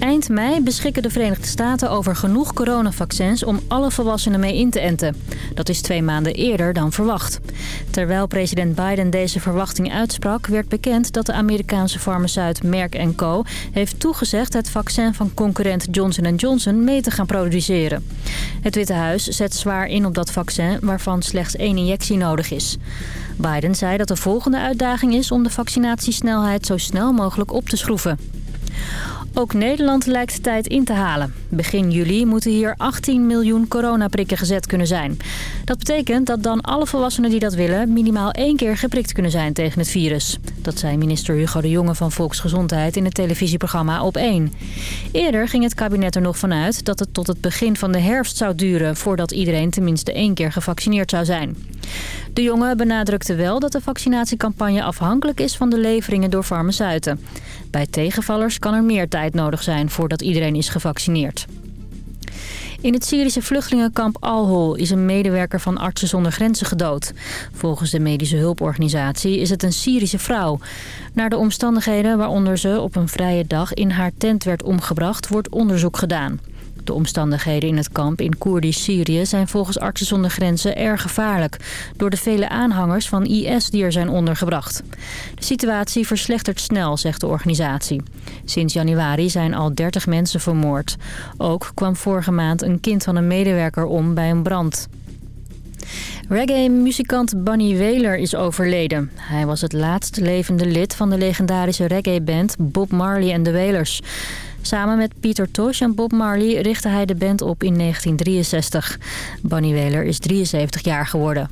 Eind mei beschikken de Verenigde Staten over genoeg coronavaccins om alle volwassenen mee in te enten. Dat is twee maanden eerder dan verwacht. Terwijl president Biden deze verwachting uitsprak... werd bekend dat de Amerikaanse farmaceut Merck Co. heeft toegezegd... het vaccin van concurrent Johnson Johnson mee te gaan produceren. Het Witte Huis zet zwaar in op dat vaccin... waarvan slechts één injectie nodig is. Biden zei dat de volgende uitdaging is om de vaccinatiesnelheid zo snel mogelijk op te schroeven. Ook Nederland lijkt tijd in te halen. Begin juli moeten hier 18 miljoen coronaprikken gezet kunnen zijn. Dat betekent dat dan alle volwassenen die dat willen... minimaal één keer geprikt kunnen zijn tegen het virus. Dat zei minister Hugo de Jonge van Volksgezondheid in het televisieprogramma Op 1. Eerder ging het kabinet er nog vanuit dat het tot het begin van de herfst zou duren... voordat iedereen tenminste één keer gevaccineerd zou zijn. De jongen benadrukte wel dat de vaccinatiecampagne afhankelijk is van de leveringen door farmaceuten. Bij tegenvallers kan er meer tijd nodig zijn voordat iedereen is gevaccineerd. In het Syrische vluchtelingenkamp Al-Hol is een medewerker van Artsen zonder Grenzen gedood. Volgens de medische hulporganisatie is het een Syrische vrouw. Naar de omstandigheden waaronder ze op een vrije dag in haar tent werd omgebracht wordt onderzoek gedaan. De omstandigheden in het kamp in Koerdisch Syrië zijn volgens Artsen zonder Grenzen erg gevaarlijk... door de vele aanhangers van IS die er zijn ondergebracht. De situatie verslechtert snel, zegt de organisatie. Sinds januari zijn al 30 mensen vermoord. Ook kwam vorige maand een kind van een medewerker om bij een brand. Reggae-muzikant Bunny Wailer is overleden. Hij was het laatst levende lid van de legendarische reggae-band Bob Marley en de Wailers. Samen met Peter Tosh en Bob Marley richtte hij de band op in 1963. Bunny Wailer is 73 jaar geworden.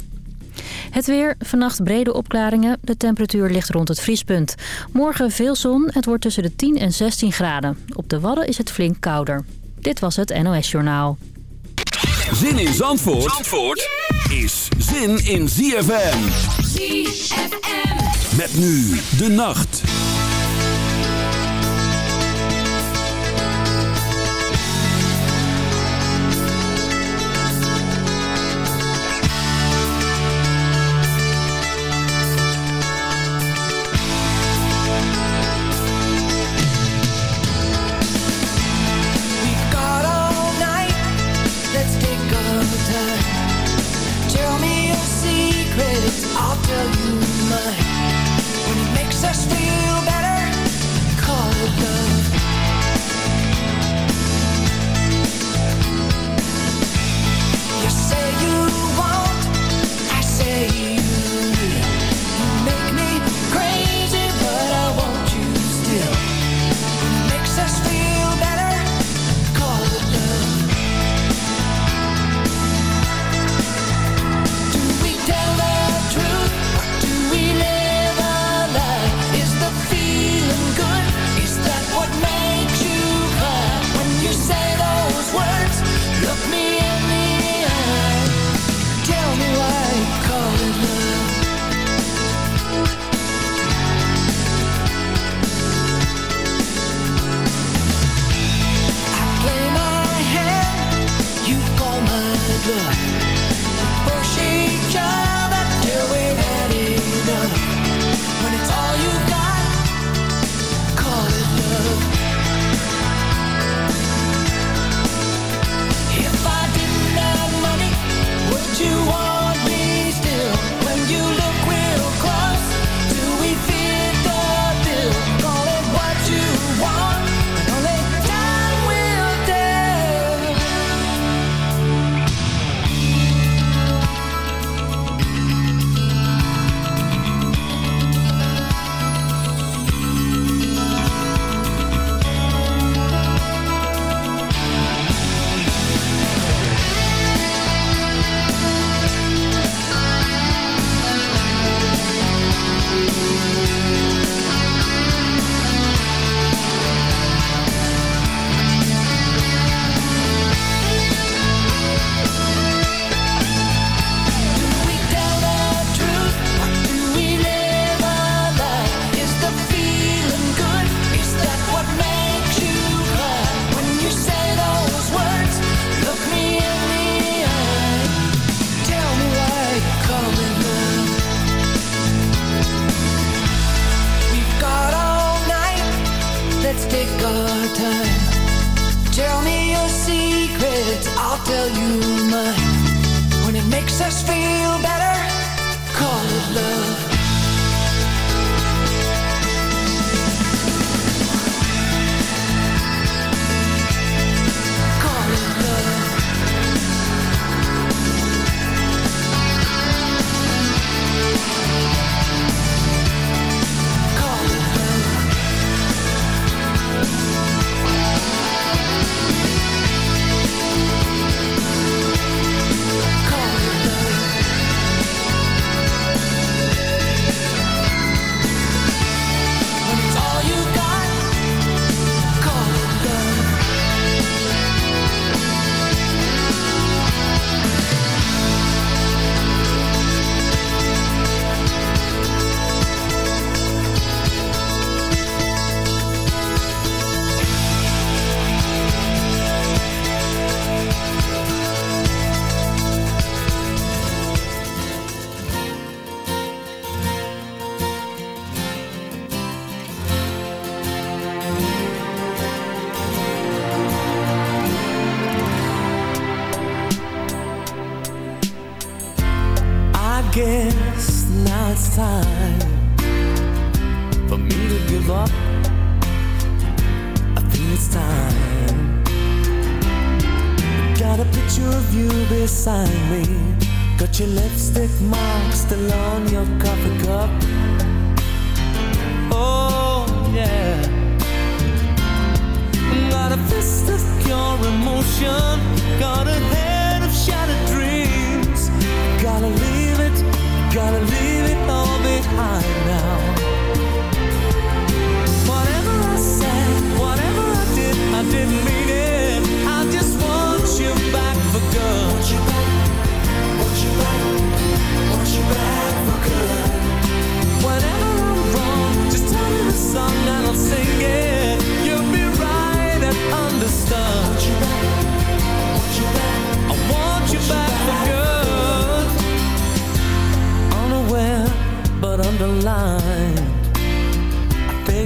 Het weer, vannacht brede opklaringen. De temperatuur ligt rond het vriespunt. Morgen veel zon, het wordt tussen de 10 en 16 graden. Op de Wadden is het flink kouder. Dit was het NOS Journaal. Zin in Zandvoort, Zandvoort is zin in ZFM. ZFM. Met nu de nacht.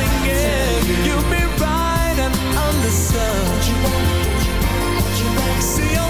singing. You'll be right and understood. See you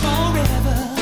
forever.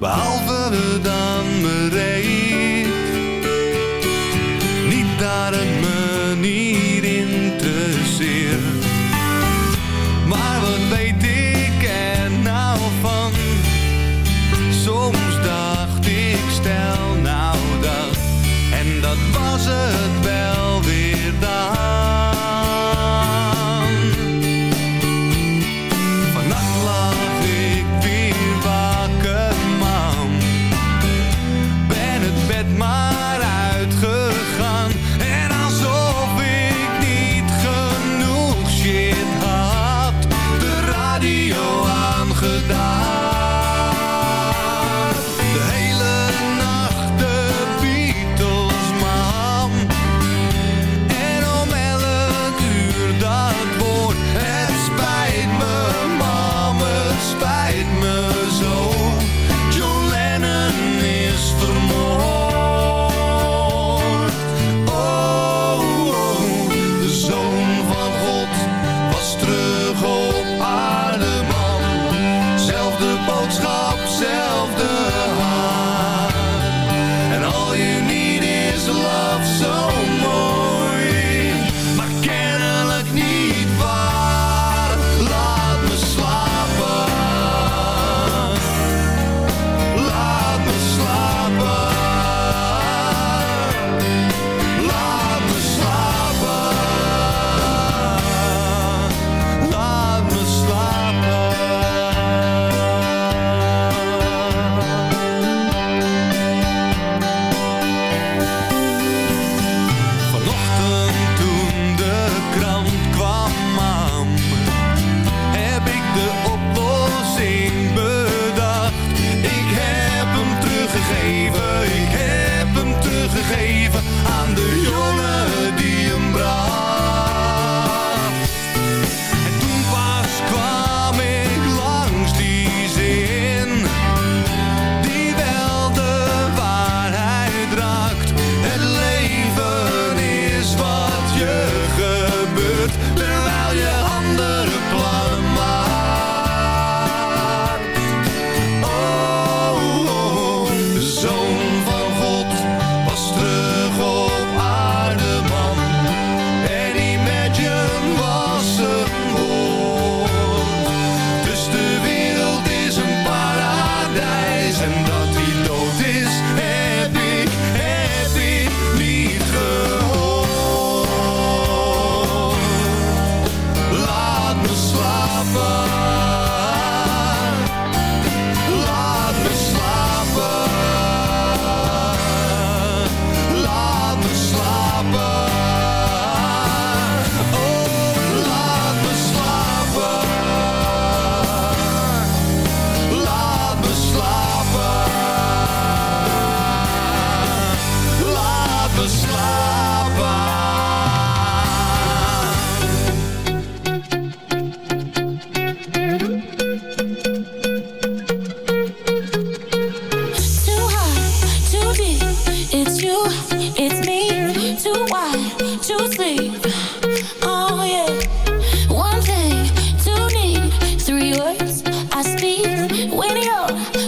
Behalve bereid. you.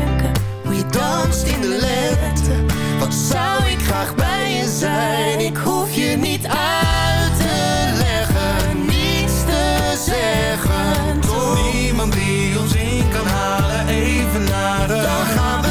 danst in de lente. Wat zou ik graag bij je zijn? Ik hoef je niet uit te leggen, niets te zeggen. Toch iemand die ons in kan halen, even naar de Dan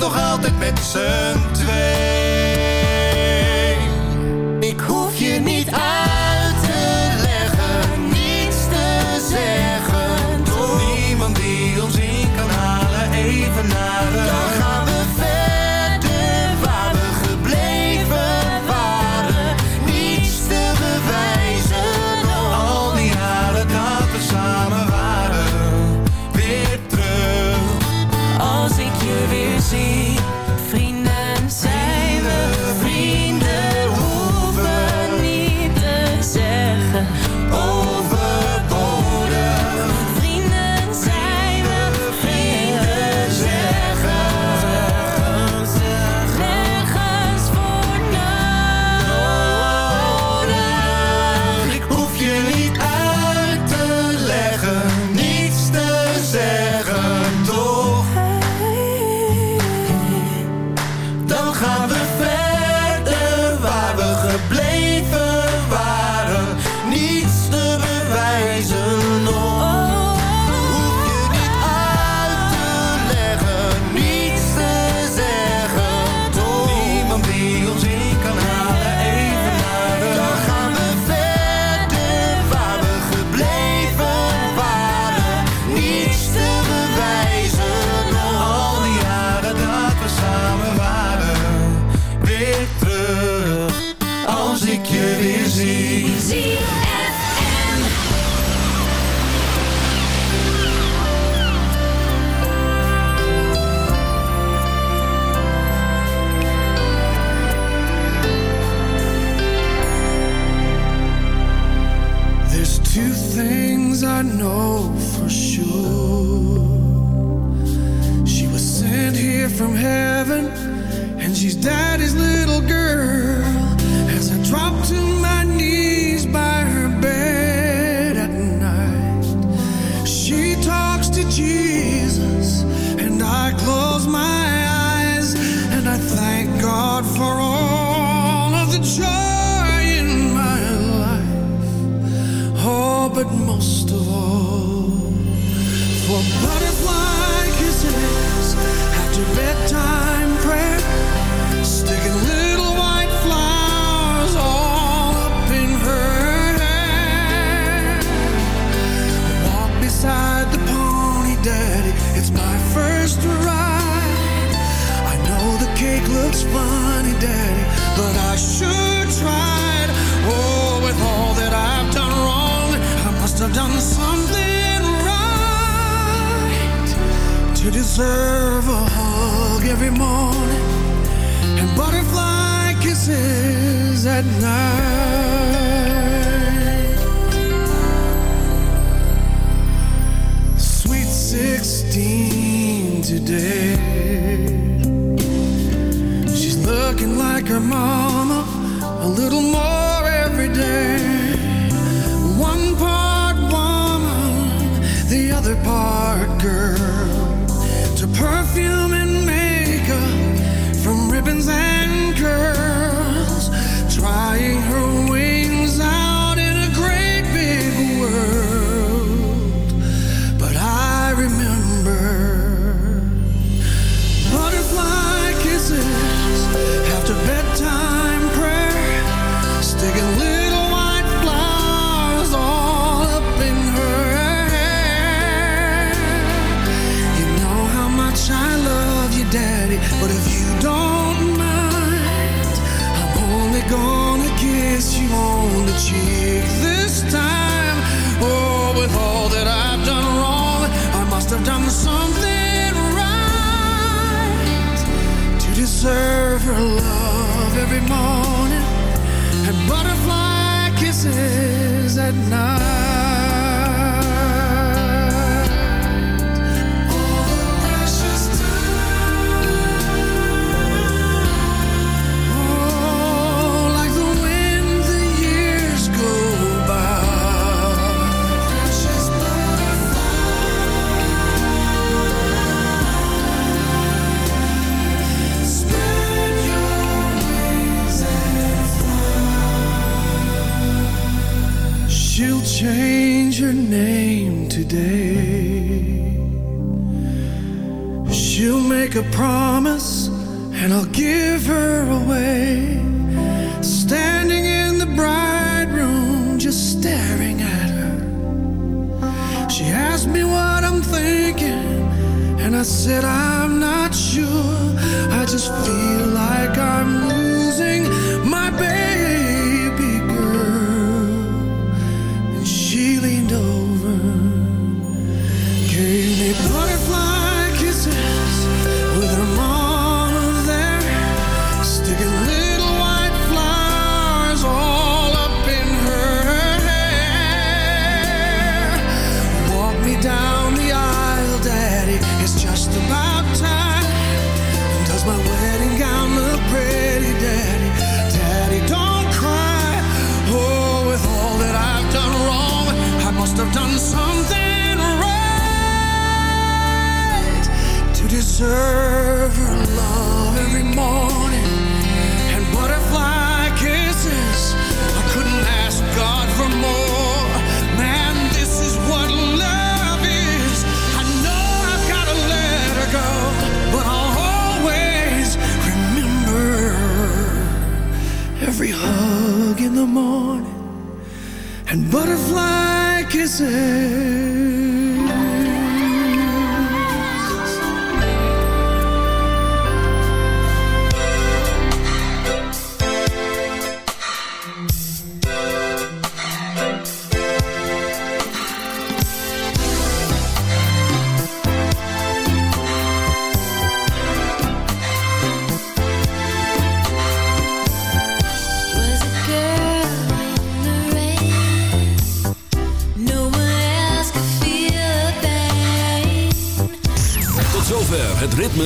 het altijd met z'n twee. Ik hoef je niet ik je weer.